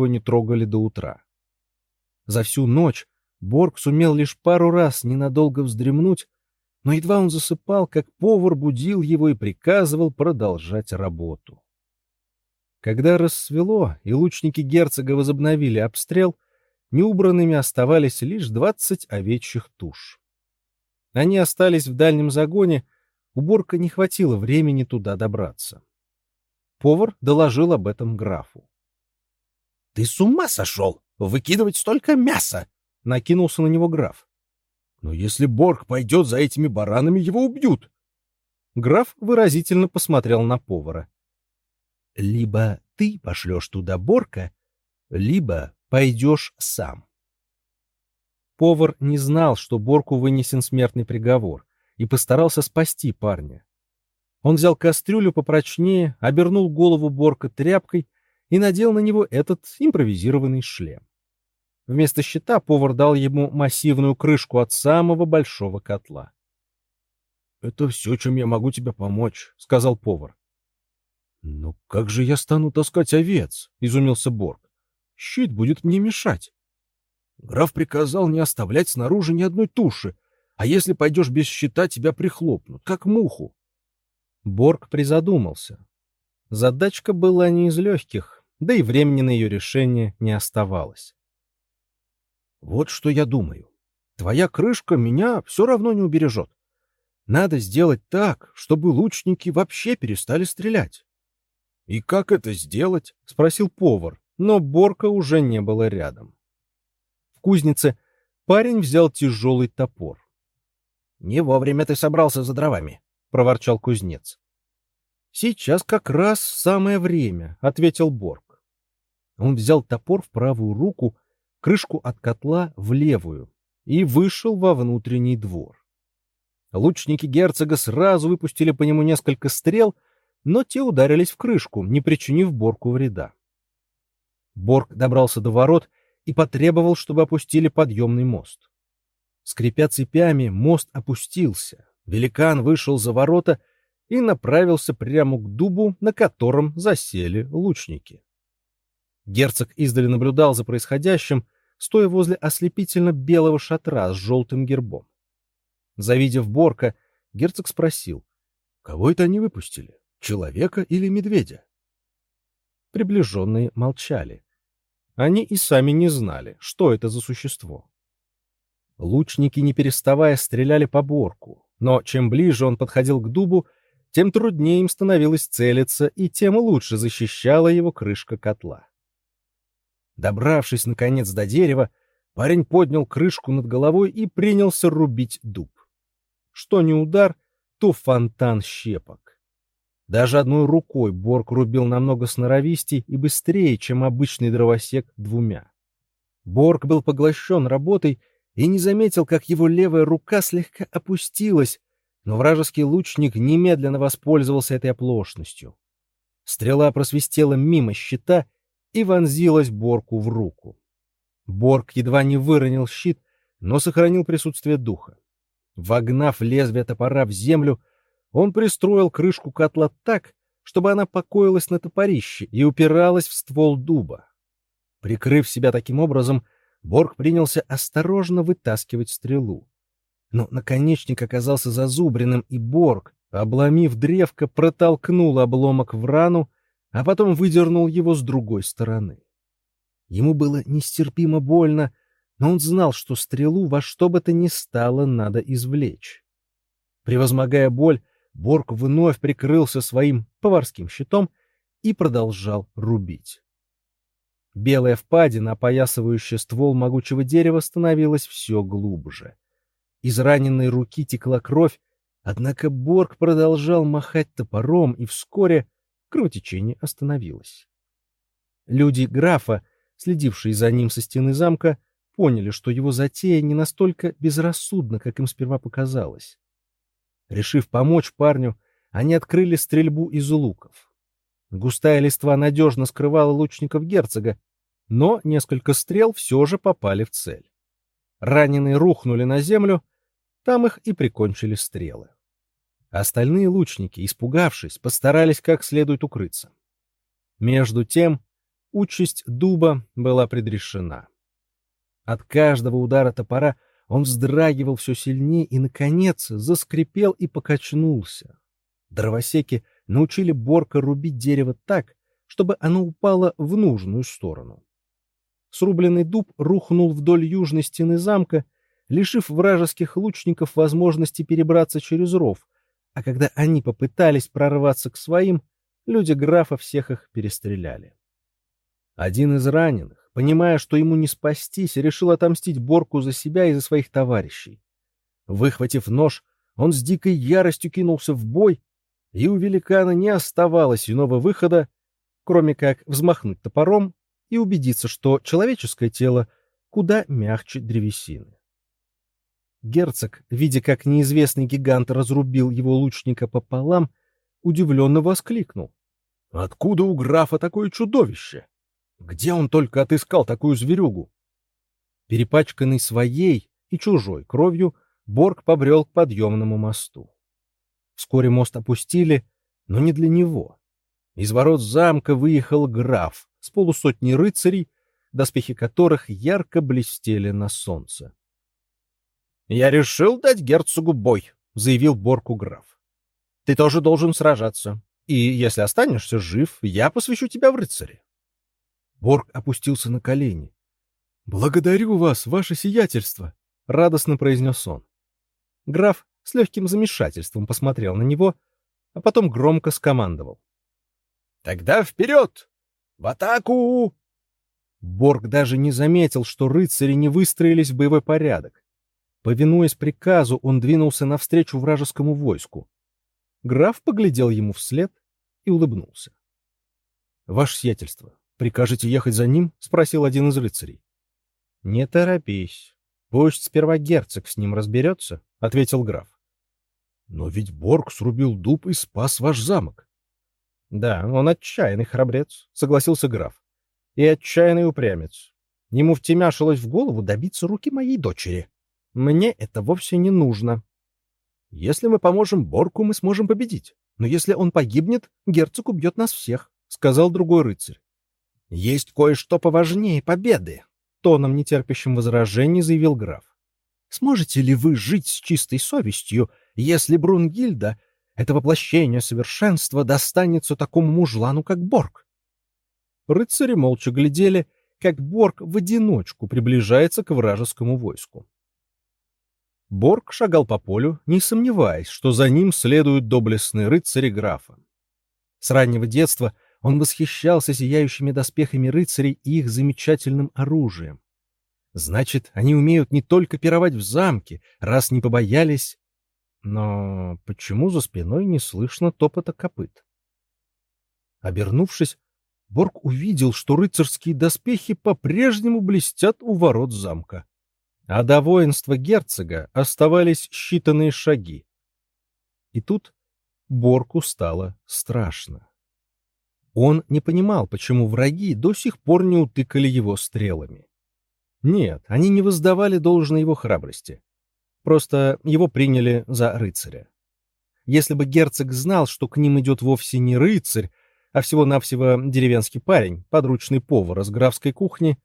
его не трогали до утра. За всю ночь Борг сумел лишь пару раз ненадолго вздремнуть, но едва он засыпал, как повар будил его и приказывал продолжать работу. Когда рассвело и лучники герцога возобновили обстрел, неубранными оставались лишь двадцать овечьих туш. Они остались в дальнем загоне, уборка не хватило времени туда добраться. Повар доложил об этом графу. — Ты с ума сошел? Выкидывать столько мяса! — накинулся на него граф. — Но если Борг пойдет за этими баранами, его убьют. Граф выразительно посмотрел на повара. — Либо ты пошлешь туда Борка, либо пойдешь сам. Повар не знал, что Борку вынесен смертный приговор, и постарался спасти парня. Он взял кастрюлю попрочнее, обернул голову Борка тряпкой и надел на него этот импровизированный шлем. Вместо щита повар дал ему массивную крышку от самого большого котла. — Это все, чем я могу тебе помочь, — сказал повар. — Ну как же я стану таскать овец? — изумился Борг. — Щит будет мне мешать. Граф приказал не оставлять снаружи ни одной туши, а если пойдешь без щита, тебя прихлопнут, как муху. Борг призадумался. Задачка была не из легких, да и времени на ее решение не оставалось. Вот что я думаю. Твоя крышка меня все равно не убережет. Надо сделать так, чтобы лучники вообще перестали стрелять. — И как это сделать? — спросил повар, но Борка уже не было рядом. В кузнице парень взял тяжелый топор. Не вовремя ты собрался за дровами, проворчал кузнец. Сейчас как раз самое время, ответил Борг. Он взял топор в правую руку, крышку от котла в левую и вышел во внутренний двор. Лучники герцога сразу выпустили по нему несколько стрел, но те ударились в крышку, не причинив Борку вреда. Борг добрался до ворот и потребовал, чтобы опустили подъемный мост. Скрипя цепями, мост опустился. Великан вышел за ворота и направился прямо к дубу, на котором засели лучники. Герцог издали наблюдал за происходящим, стоя возле ослепительно белого шатра с желтым гербом. Завидев Борка, герцог спросил, кого это они выпустили, человека или медведя? Приближенные молчали. Они и сами не знали, что это за существо. Лучники, не переставая, стреляли по Борку, но чем ближе он подходил к дубу, тем труднее им становилось целиться, и тем лучше защищала его крышка котла. Добравшись, наконец, до дерева, парень поднял крышку над головой и принялся рубить дуб. Что не удар, то фонтан щепок. Даже одной рукой Борг рубил намного сноровистей и быстрее, чем обычный дровосек двумя. Борг был поглощен работой и не заметил, как его левая рука слегка опустилась, но вражеский лучник немедленно воспользовался этой оплошностью. Стрела просвистела мимо щита и вонзилась Борку в руку. Борг едва не выронил щит, но сохранил присутствие духа. Вогнав лезвие топора в землю, он пристроил крышку котла так, чтобы она покоилась на топорище и упиралась в ствол дуба. Прикрыв себя таким образом, Борг принялся осторожно вытаскивать стрелу. Но наконечник оказался зазубренным, и Борг, обломив древко, протолкнул обломок в рану, а потом выдернул его с другой стороны. Ему было нестерпимо больно, но он знал, что стрелу во что бы то ни стало надо извлечь. Превозмогая боль, Борг вновь прикрылся своим поварским щитом и продолжал рубить. Белая впадина, опоясывающая ствол могучего дерева, становилась все глубже. Из раненой руки текла кровь, однако Борг продолжал махать топором, и вскоре кровотечение остановилось. Люди графа, следившие за ним со стены замка, поняли, что его затея не настолько безрассудна, как им сперва показалось. Решив помочь парню, они открыли стрельбу из луков. Густая листва надежно скрывала лучников герцога, но несколько стрел все же попали в цель. Раненые рухнули на землю, там их и прикончили стрелы. Остальные лучники, испугавшись, постарались как следует укрыться. Между тем Участь дуба была предрешена. От каждого удара топора он вздрагивал все сильнее и, наконец, заскрипел и покачнулся. Дровосеки научили Борка рубить дерево так, чтобы оно упало в нужную сторону. Срубленный дуб рухнул вдоль южной стены замка, лишив вражеских лучников возможности перебраться через ров, а когда они попытались прорваться к своим, люди графа всех их перестреляли. Один из раненых, понимая, что ему не спастись, решил отомстить Борку за себя и за своих товарищей. Выхватив нож, он с дикой яростью кинулся в бой, и у великана не оставалось иного выхода, кроме как взмахнуть топором и убедиться, что человеческое тело куда мягче древесины. Герцог, видя, как неизвестный гигант разрубил его лучника пополам, удивленно воскликнул. — Откуда у графа такое чудовище? Где он только отыскал такую зверюгу? Перепачканный своей и чужой кровью, Борг побрел к подъемному мосту. Вскоре мост опустили, но не для него. Из ворот замка выехал граф с полусотней рыцарей, доспехи которых ярко блестели на солнце. — Я решил дать герцогу бой, — заявил Борку граф. — Ты тоже должен сражаться, и если останешься жив, я посвящу тебя в рыцари. Борг опустился на колени. — Благодарю вас, ваше сиятельство, — радостно произнес он. Граф с легким замешательством посмотрел на него, а потом громко скомандовал. Тогда вперед! В атаку! Борг даже не заметил, что рыцари не выстроились в боевой порядок. Повинуясь приказу, он двинулся навстречу вражескому войску. Граф поглядел ему вслед и улыбнулся. — Ваше сиятельство, прикажете ехать за ним? — спросил один из рыцарей. — Не торопись. Пусть сперва герцог с ним разберется, — ответил граф. — Но ведь Борг срубил дуб и спас ваш замок. Да, он отчаянный храбрец, согласился граф. И отчаянный упрямец. Ему втемяшилось в голову добиться руки моей дочери. Мне это вовсе не нужно. Если мы поможем Борку, мы сможем победить. Но если он погибнет, герцог убьет нас всех, сказал другой рыцарь. Есть кое-что поважнее победы, тоном нетерпящим возражений заявил граф. Сможете ли вы жить с чистой совестью, если Брунгильда это воплощение совершенства достанется такому мужлану, как Борг. Рыцари молча глядели, как Борг в одиночку приближается к вражескому войску. Борг шагал по полю, не сомневаясь, что за ним следуют доблестные рыцари графа. С раннего детства он восхищался сияющими доспехами рыцарей и их замечательным оружием. Значит, они умеют не только пировать в замке, раз не побоялись но почему за спиной не слышно топота копыт? Обернувшись, Борг увидел, что рыцарские доспехи по-прежнему блестят у ворот замка. А до воинства герцога оставались считанные шаги. И тут Борку стало страшно. Он не понимал, почему враги до сих пор не утыкали его стрелами. Нет, они не воздавали должной его храбрости. Просто его приняли за рыцаря. Если бы герцог знал, что к ним идет вовсе не рыцарь, а всего-навсего деревенский парень, подручный повар из графской кухни,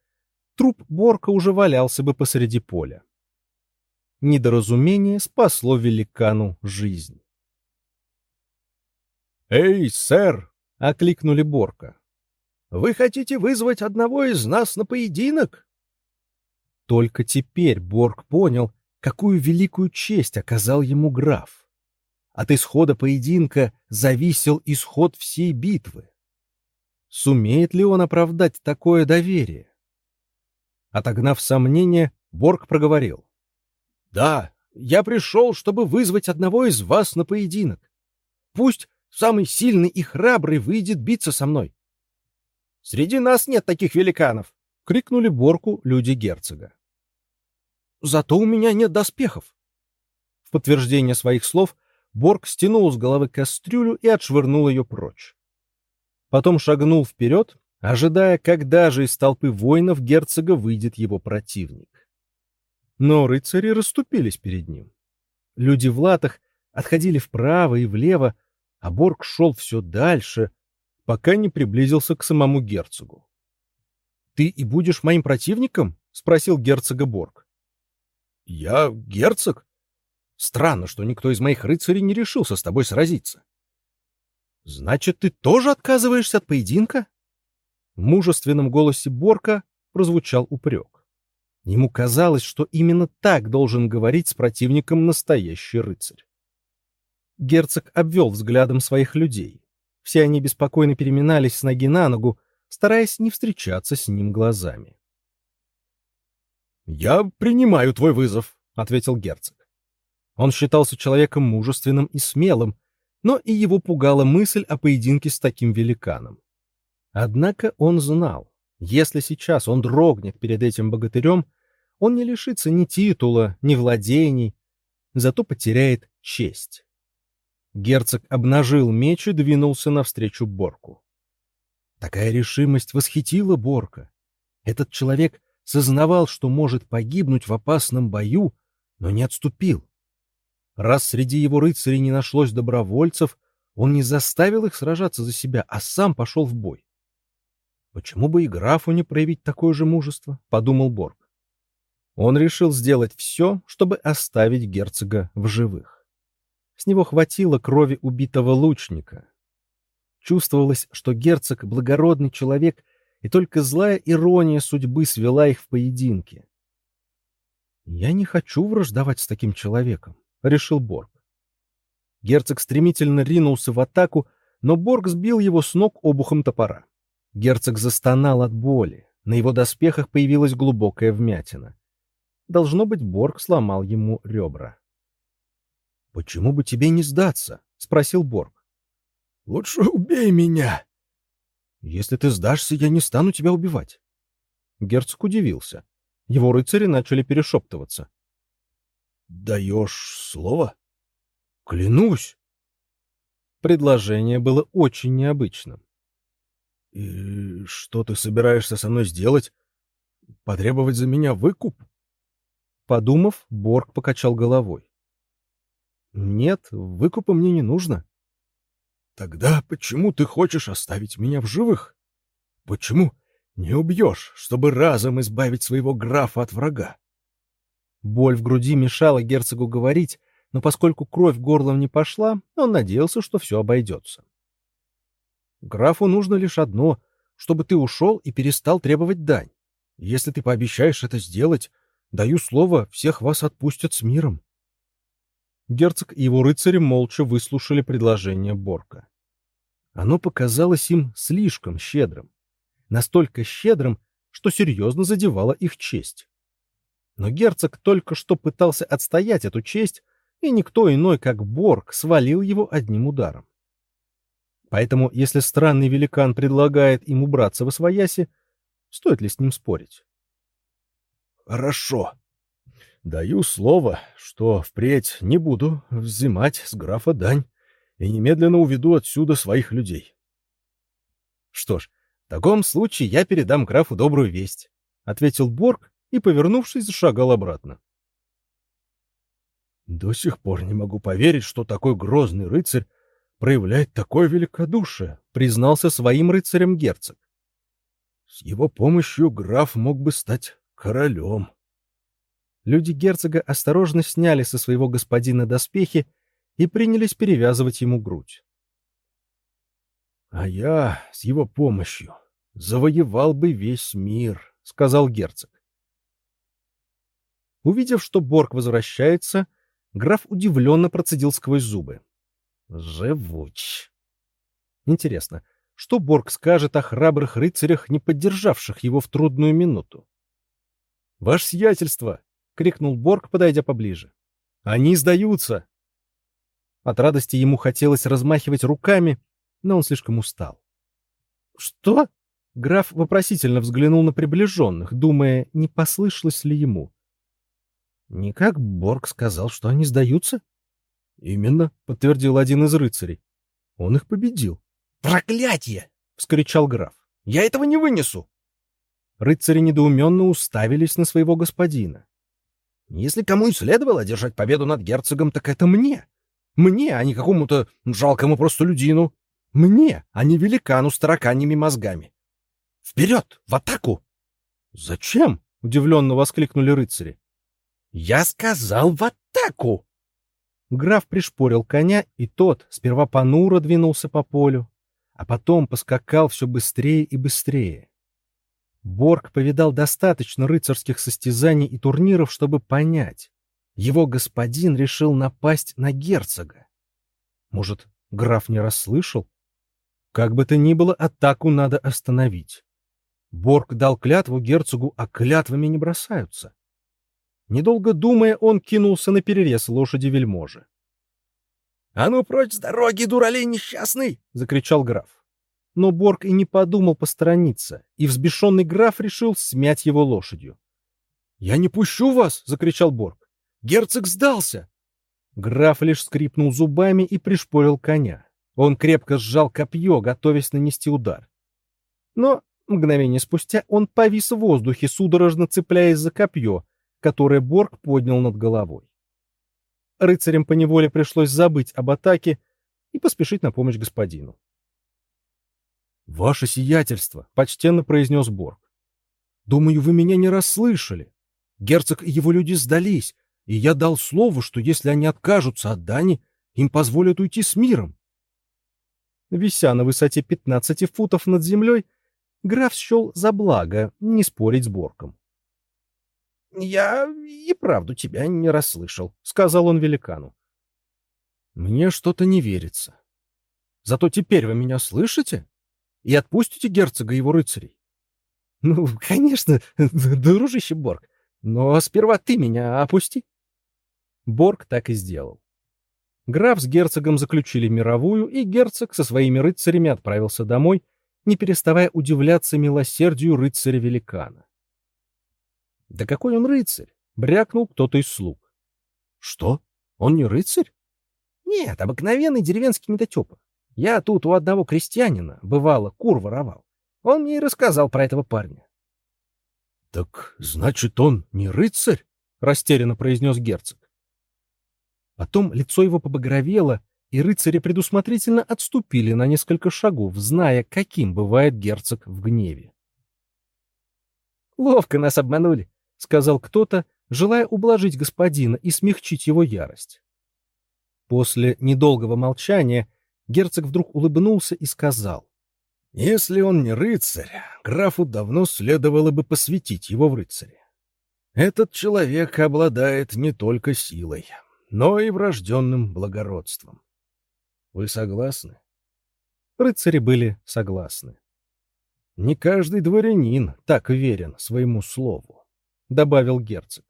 труп Борка уже валялся бы посреди поля. Недоразумение спасло великану жизнь. «Эй, сэр!» — окликнули Борка. «Вы хотите вызвать одного из нас на поединок?» Только теперь Борг понял, какую великую честь оказал ему граф. От исхода поединка зависел исход всей битвы. Сумеет ли он оправдать такое доверие? Отогнав сомнения, Борг проговорил. — Да, я пришел, чтобы вызвать одного из вас на поединок. Пусть самый сильный и храбрый выйдет биться со мной. — Среди нас нет таких великанов! — крикнули Борку люди герцога. Зато у меня нет доспехов. В подтверждение своих слов Борг стянул с головы кастрюлю и отшвырнул ее прочь. Потом шагнул вперед, ожидая, когда же из толпы воинов герцога выйдет его противник. Но рыцари расступились перед ним. Люди в латах отходили вправо и влево, а Борг шел все дальше, пока не приблизился к самому герцогу. Ты и будешь моим противником? спросил герцога Борг. Я герцог? Странно, что никто из моих рыцарей не решился с тобой сразиться. Значит, ты тоже отказываешься от поединка? В мужественном голосе Борка прозвучал упрек. Ему казалось, что именно так должен говорить с противником настоящий рыцарь. Герцог обвел взглядом своих людей. Все они беспокойно переминались с ноги на ногу, стараясь не встречаться с ним глазами. «Я принимаю твой вызов», — ответил герцог. Он считался человеком мужественным и смелым, но и его пугала мысль о поединке с таким великаном. Однако он знал, если сейчас он дрогнет перед этим богатырем, он не лишится ни титула, ни владений, зато потеряет честь. Герцог обнажил меч и двинулся навстречу Борку. Такая решимость восхитила Борка. Этот человек сознавал, что может погибнуть в опасном бою, но не отступил. Раз среди его рыцарей не нашлось добровольцев, он не заставил их сражаться за себя, а сам пошел в бой. Почему бы и графу не проявить такое же мужество, подумал Борг. Он решил сделать все, чтобы оставить герцога в живых. С него хватило крови убитого лучника. Чувствовалось, что герцог — благородный человек, и только злая ирония судьбы свела их в поединке. «Я не хочу враждовать с таким человеком», — решил Борг. Герцог стремительно ринулся в атаку, но Борг сбил его с ног обухом топора. Герцог застонал от боли. На его доспехах появилась глубокая вмятина. Должно быть, Борг сломал ему ребра. «Почему бы тебе не сдаться?» — спросил Борг. «Лучше убей меня!» «Если ты сдашься, я не стану тебя убивать». Герцог удивился. Его рыцари начали перешептываться. «Даешь слово?» «Клянусь!» Предложение было очень необычным. «И что ты собираешься со мной сделать? Потребовать за меня выкуп?» Подумав, Борг покачал головой. Нет, выкупа мне не нужно. Тогда почему ты хочешь оставить меня в живых? Почему не убьешь, чтобы разом избавить своего графа от врага? Боль в груди мешала герцогу говорить, но поскольку кровь горлом не пошла, он надеялся, что все обойдется. Графу нужно лишь одно, чтобы ты ушел и перестал требовать дань. Если ты пообещаешь это сделать, даю слово, всех вас отпустят с миром. Герцог и его рыцари молча выслушали предложение Борка. Оно показалось им слишком щедрым. Настолько щедрым, что серьезно задевало их честь. Но герцог только что пытался отстоять эту честь, и никто иной, как Борг, свалил его одним ударом. Поэтому, если странный великан предлагает им убраться во свояси, стоит ли с ним спорить? «Хорошо», Даю слово, что впредь не буду взимать с графа дань и немедленно уведу отсюда своих людей. Что ж, в таком случае я передам графу добрую весть, ответил Борг и, повернувшись, зашагал обратно. До сих пор не могу поверить, что такой грозный рыцарь проявляет такое великодушие, признался своим рыцарем герцог. С его помощью граф мог бы стать королем. Люди герцога осторожно сняли со своего господина доспехи и принялись перевязывать ему грудь. — А я с его помощью завоевал бы весь мир, — сказал герцог. Увидев, что Борг возвращается, граф удивленно процедил сквозь зубы. «Живуч!» Интересно, что Борг скажет о храбрых рыцарях, не поддержавших его в трудную минуту? «Ваше сиятельство!» — крикнул Борг, подойдя поближе. «Они сдаются!» От радости ему хотелось размахивать руками, но он слишком устал. «Что?» — граф вопросительно взглянул на приближенных, думая, не послышалось ли ему. «Никак Борг сказал, что они сдаются?» «Именно», — подтвердил один из рыцарей. «Он их победил». «Проклятие!» — вскричал граф. «Я этого не вынесу!» Рыцари недоуменно уставились на своего господина. Если кому и следовало одержать победу над герцогом, так это мне. Мне, а не какому-то жалкому простолюдину. Мне, а не великану с тараканьими мозгами. Вперед, в атаку! «Зачем?» — удивленно воскликнули рыцари. «Я сказал в атаку!» Граф пришпорил коня, и тот сперва понуро двинулся по полю, а потом поскакал все быстрее и быстрее. Борг повидал достаточно рыцарских состязаний и турниров, чтобы понять. Его господин решил напасть на герцога. Может, граф не расслышал? Как бы то ни было, атаку надо остановить. Борг дал клятву герцогу, а клятвами не бросаются. Недолго думая, он кинулся на перерез лошади вельможи. — А ну прочь с дороги, дуралей несчастный! — закричал граф. Но Борг и не подумал посторониться, и взбешенный граф решил смять его лошадью. — Я не пущу вас! — закричал Борг. — Герцог сдался! Граф лишь скрипнул зубами и пришпорил коня. Он крепко сжал копье, готовясь нанести удар. Но мгновение спустя он повис в воздухе, судорожно цепляясь за копье, которое Борг поднял над головой. Рыцарям поневоле пришлось забыть об атаке и поспешить на помощь господину. «Ваше сиятельство!» — почтенно произнес Борг. «Думаю, вы меня не расслышали. Герцог и его люди сдались, и я дал слово, что если они откажутся от дани, им позволят уйти с миром». Вися на высоте 15 футов над землей, граф счел за благо не спорить с Борком. «Я и правду тебя не расслышал», — сказал он великану. «Мне что-то не верится. Зато теперь вы меня слышите и отпустите герцога и его рыцарей?» «Ну, конечно, дружище Борг, но сперва ты меня опусти». Борг так и сделал. Граф с герцогом заключили мировую, и герцог со своими рыцарями отправился домой, не переставая удивляться милосердию рыцаря-великана. Да какой он рыцарь? Брякнул кто-то из слуг. Что? Он не рыцарь? Нет, обыкновенный деревенский недотепа. Я тут у одного крестьянина, бывало, кур воровал. Он мне и рассказал про этого парня. — Так, значит, он не рыцарь? — растерянно произнес герцог. Потом лицо его побагровело, и рыцари предусмотрительно отступили на несколько шагов, зная, каким бывает герцог в гневе. «Ловко нас обманули», — сказал кто-то, желая ублажить господина и смягчить его ярость. После недолгого молчания герцог вдруг улыбнулся и сказал. «Если он не рыцарь, графу давно следовало бы посвятить его в рыцаре. Этот человек обладает не только силой, но и врожденным благородством. Вы согласны?» Рыцари были согласны. Не каждый дворянин так верен своему слову. — добавил герцог.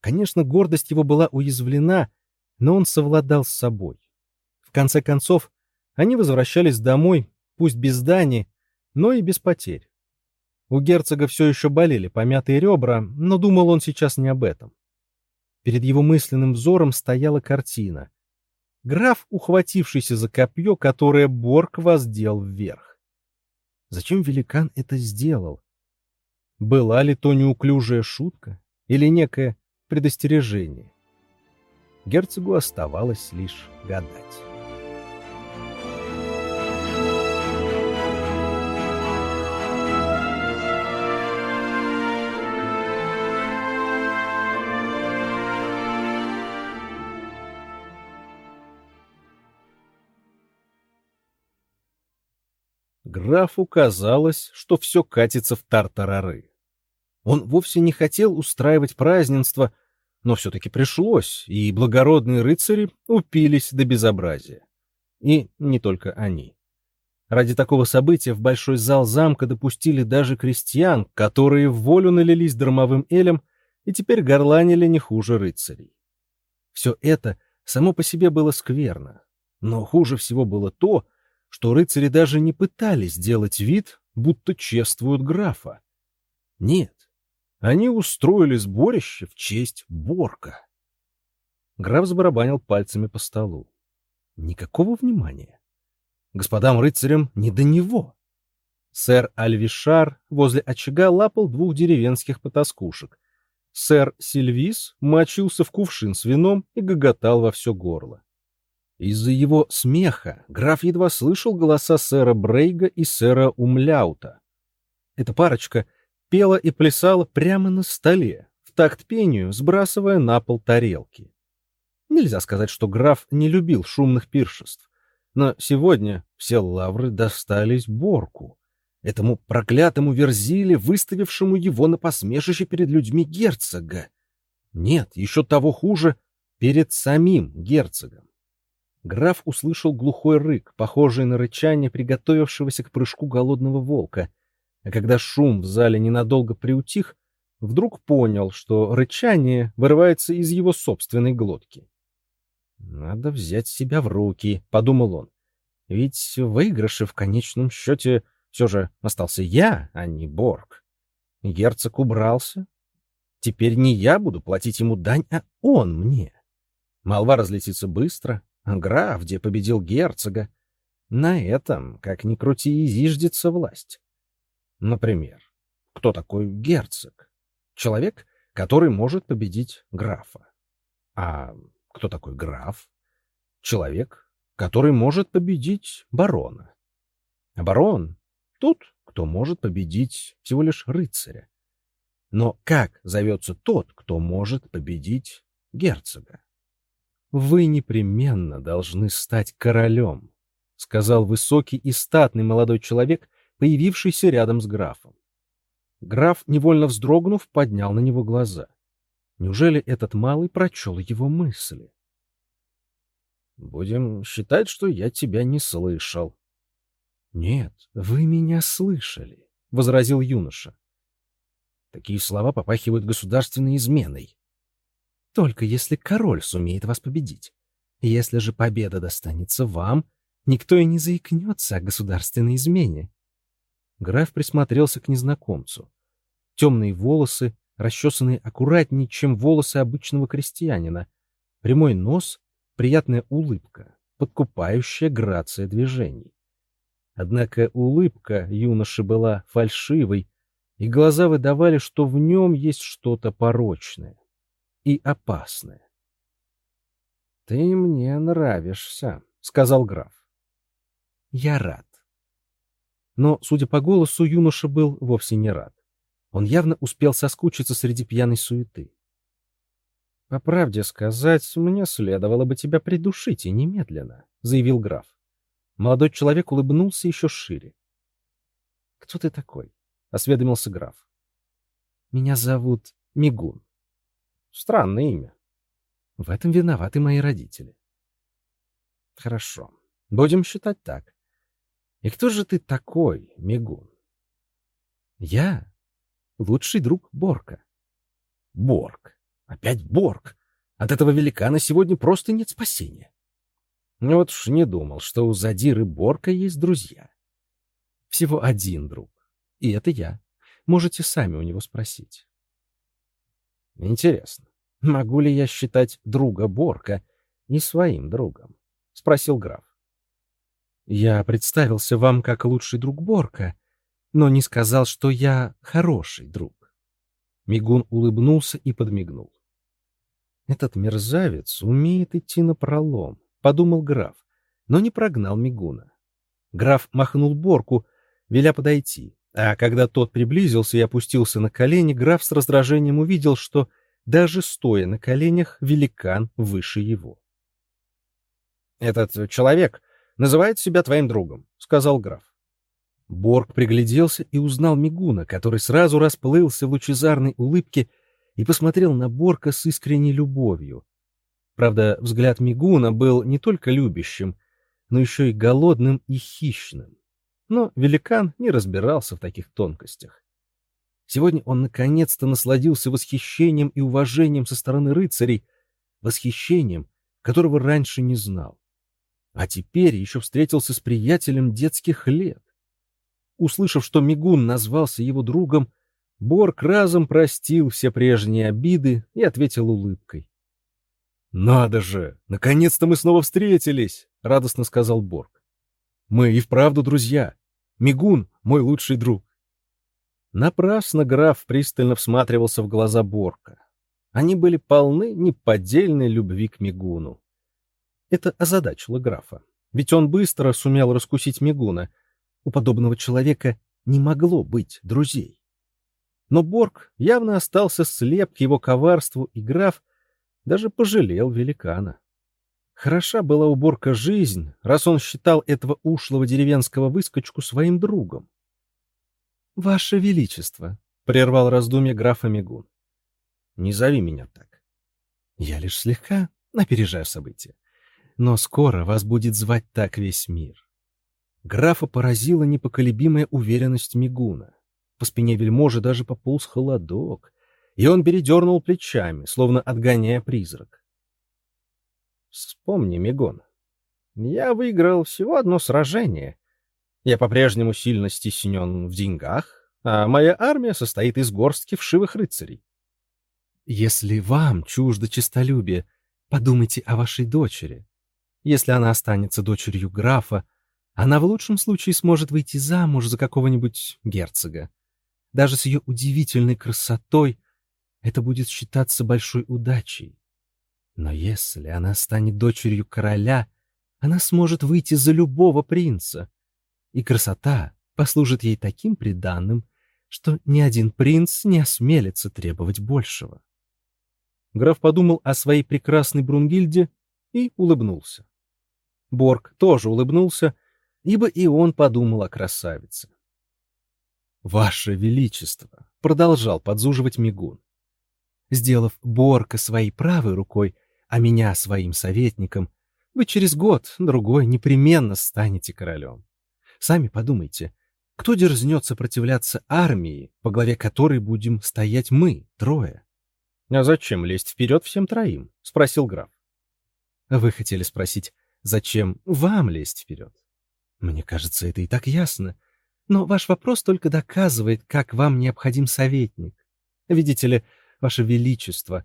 Конечно, гордость его была уязвлена, но он совладал с собой. В конце концов, они возвращались домой, пусть без дани, но и без потерь. У герцога все еще болели помятые ребра, но думал он сейчас не об этом. Перед его мысленным взором стояла картина. Граф, ухватившийся за копье, которое Борг воздел вверх. Зачем великан это сделал? Была ли то неуклюжая шутка или некое предостережение? Герцогу оставалось лишь гадать. Графу казалось, что все катится в тартарары. Он вовсе не хотел устраивать празднество, но все-таки пришлось, и благородные рыцари упились до безобразия. И не только они. Ради такого события в большой зал замка допустили даже крестьян, которые в волю налились дармовым элем и теперь горланили не хуже рыцарей. Все это само по себе было скверно, но хуже всего было то, что рыцари даже не пытались сделать вид, будто чествуют графа. Нет, они устроили сборище в честь Борка. Граф забарабанил пальцами по столу. Никакого внимания. Господам рыцарям не до него. Сэр Альвишар возле очага лапал двух деревенских потаскушек. Сэр Сильвис мочился в кувшин с вином и гоготал во все горло. Из-за его смеха граф едва слышал голоса сэра Брейга и сэра Умляута. Эта парочка пела и плясала прямо на столе, в такт пению, сбрасывая на пол тарелки. Нельзя сказать, что граф не любил шумных пиршеств. Но сегодня все лавры достались Борку, этому проклятому Верзиле, выставившему его на посмешище перед людьми герцога. Нет, еще того хуже, перед самим герцогом. Граф услышал глухой рык, похожий на рычание приготовившегося к прыжку голодного волка, а когда шум в зале ненадолго приутих, вдруг понял, что рычание вырывается из его собственной глотки. «Надо взять себя в руки», — подумал он. «Ведь в выигрыше в конечном счете все же остался я, а не Борг. Герцог убрался. Теперь не я буду платить ему дань, а он мне. Молва разлетится быстро. Граф, где победил герцога. На этом, как ни крути, и зиждется власть. Например, кто такой герцог? Человек, который может победить графа. А кто такой граф? Человек, который может победить барона. А барон — тот, кто может победить всего лишь рыцаря. Но как зовется тот, кто может победить герцога? «Вы непременно должны стать королем», — сказал высокий и статный молодой человек, появившийся рядом с графом. Граф, невольно вздрогнув, поднял на него глаза. Неужели этот малый прочел его мысли? Будем считать, что я тебя не слышал. Нет, вы меня слышали, возразил юноша. Такие слова попахивают государственной изменой. Только если король сумеет вас победить. Если же победа достанется вам, никто и не заикнется о государственной измене. Граф присмотрелся к незнакомцу. Темные волосы, расчесанные аккуратнее, чем волосы обычного крестьянина, прямой нос, приятная улыбка, подкупающая грация движений. Однако улыбка юноши была фальшивой, и глаза выдавали, что в нем есть что-то порочное и опасное. — Ты мне нравишься, — сказал граф. — Я рад. Но, судя по голосу, юноша был вовсе не рад. Он явно успел соскучиться среди пьяной суеты. «По правде сказать, мне следовало бы тебя придушить и немедленно», — заявил граф. Молодой человек улыбнулся еще шире. «Кто ты такой?» — осведомился граф. «Меня зовут Мигун». «Странное имя». «В этом виноваты мои родители». «Хорошо. Будем считать так. И кто же ты такой, Мигун?» «Я лучший друг Борка. Борг. Опять Борг. От этого великана сегодня просто нет спасения. Ну вот уж не думал, что у Задиры Борка есть друзья. Всего один друг. И это я. Можете сами у него спросить. Интересно, могу ли я считать друга Борка и своим другом? Спросил граф. Я представился вам как лучший друг Борка, но не сказал, что я хороший друг. Мигун улыбнулся и подмигнул. Этот мерзавец умеет идти на пролом, подумал граф, но не прогнал Мигуна. Граф махнул Борку, веля подойти, а когда тот приблизился и опустился на колени, граф с раздражением увидел, что даже стоя на коленях великан выше его. Этот человек называет себя твоим другом, сказал граф. Борг пригляделся и узнал Мигуна, который сразу расплылся в лучезарной улыбке и посмотрел на Борка с искренней любовью. Правда, взгляд Мигуна был не только любящим, но еще и голодным и хищным. Но великан не разбирался в таких тонкостях. Сегодня он наконец-то насладился восхищением и уважением со стороны рыцарей, восхищением, которого раньше не знал. А теперь еще встретился с приятелем детских лет. Услышав, что Мигун назвался его другом, Борг разом простил все прежние обиды и ответил улыбкой. «Надо же! Наконец-то мы снова встретились!» — радостно сказал Борг. «Мы и вправду друзья. Мигун — мой лучший друг». Напрасно граф пристально всматривался в глаза Борка. Они были полны неподдельной любви к Мигуну. Это озадачило графа, ведь он быстро сумел раскусить Мигуна — у подобного человека не могло быть друзей. Но Борг явно остался слеп к его коварству, и граф даже пожалел великана. Хороша была у Борка жизнь, раз он считал этого ушлого деревенского выскочку своим другом. — Ваше Величество, — прервал раздумье графа Мигун. — Не зови меня так. Я лишь слегка опережаю события. Но скоро вас будет звать так весь мир. Графа поразила непоколебимая уверенность Мигуна. По спине вельможи даже пополз холодок, и он передернул плечами, словно отгоняя призрак. Вспомни, Мигун, я выиграл всего одно сражение. Я по-прежнему сильно стеснен в деньгах, а моя армия состоит из горстки вшивых рыцарей. Если вам чуждо честолюбие, подумайте о вашей дочери. Если она останется дочерью графа, она в лучшем случае сможет выйти замуж за какого-нибудь герцога. Даже с ее удивительной красотой это будет считаться большой удачей. Но если она станет дочерью короля, она сможет выйти за любого принца. И красота послужит ей таким приданным, что ни один принц не осмелится требовать большего. Граф подумал о своей прекрасной Брунгильде и улыбнулся. Борг тоже улыбнулся, ибо и он подумал о красавице. «Ваше Величество!» — продолжал подзуживать Мигун. Сделав Борка своей правой рукой, а меня своим советником, вы через год, другой, непременно станете королем. Сами подумайте, кто дерзнет сопротивляться армии, по главе которой будем стоять мы, трое? — А зачем лезть вперед всем троим? — спросил граф. — Вы хотели спросить, зачем вам лезть вперед? Мне кажется, это и так ясно. Но ваш вопрос только доказывает, как вам необходим советник. Видите ли, ваше величество,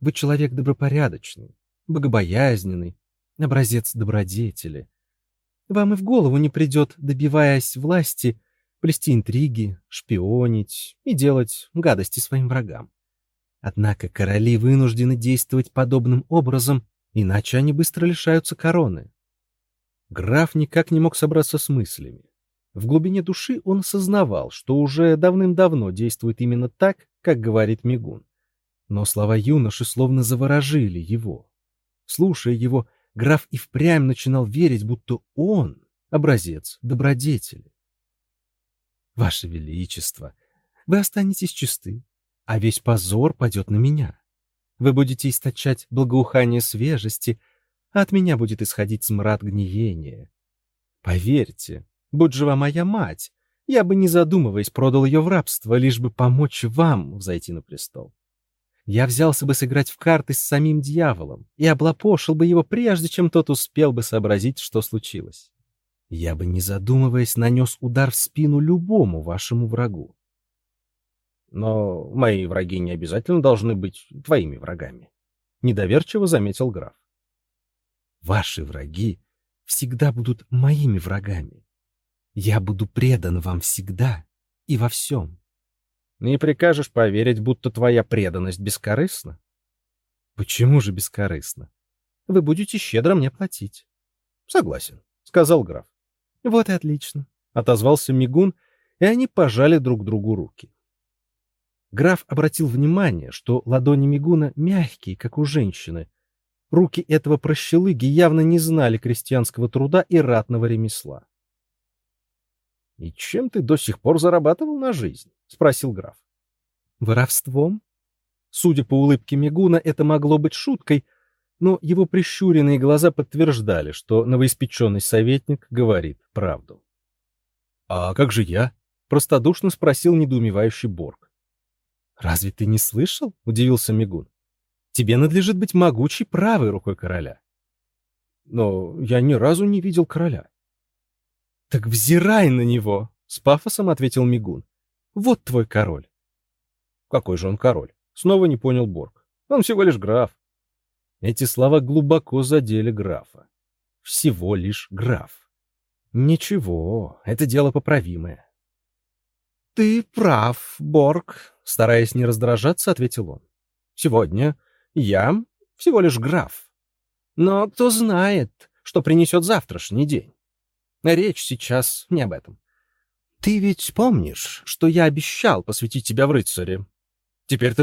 вы человек добропорядочный, богобоязненный, образец добродетели. Вам и в голову не придет, добиваясь власти, плести интриги, шпионить и делать гадости своим врагам. Однако короли вынуждены действовать подобным образом, иначе они быстро лишаются короны. Граф никак не мог собраться с мыслями. В глубине души он осознавал, что уже давным-давно действует именно так, как говорит Мигун. Но слова юноши словно заворожили его. Слушая его, граф и впрямь начинал верить, будто он — образец добродетели. «Ваше Величество, вы останетесь чисты, а весь позор падет на меня. Вы будете источать благоухание свежести, а от меня будет исходить смрад гниения. Поверьте, будь жива моя мать, я бы, не задумываясь, продал ее в рабство, лишь бы помочь вам взойти на престол. Я взялся бы сыграть в карты с самим дьяволом и облапошил бы его, прежде чем тот успел бы сообразить, что случилось. Я бы, не задумываясь, нанес удар в спину любому вашему врагу. Но мои враги не обязательно должны быть твоими врагами. Недоверчиво заметил граф. Ваши враги всегда будут моими врагами. Я буду предан вам всегда и во всем. Не прикажешь поверить, будто твоя преданность бескорыстна? Почему же бескорыстна? Вы будете щедро мне платить. Согласен, сказал граф. Вот и отлично, отозвался Мигун, и они пожали друг другу руки. Граф обратил внимание, что ладони Мигуна мягкие, как у женщины. Руки этого прощелыги явно не знали крестьянского труда и ратного ремесла. «И чем ты до сих пор зарабатывал на жизнь?» — спросил граф. «Воровством?» Судя по улыбке Мигуна, это могло быть шуткой, но его прищуренные глаза подтверждали, что новоиспеченный советник говорит правду. «А как же я?» — простодушно спросил недоумевающий Борг. «Разве ты не слышал?» — удивился Мигун. «Тебе надлежит быть могучей правой рукой короля». «Но я ни разу не видел короля». «Так взирай на него!» — с пафосом ответил Мигун. Вот твой король. Какой же он король? Снова не понял Борг. Он всего лишь граф. Эти слова глубоко задели графа. Всего лишь граф. Ничего, это дело поправимое. Ты прав, Борг, стараясь не раздражаться, ответил он. Сегодня я всего лишь граф. Но кто знает, что принесет завтрашний день. Речь сейчас не об этом. Ты ведь помнишь, что я обещал посвятить тебя в рыцари? Теперь ты